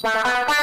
Bye.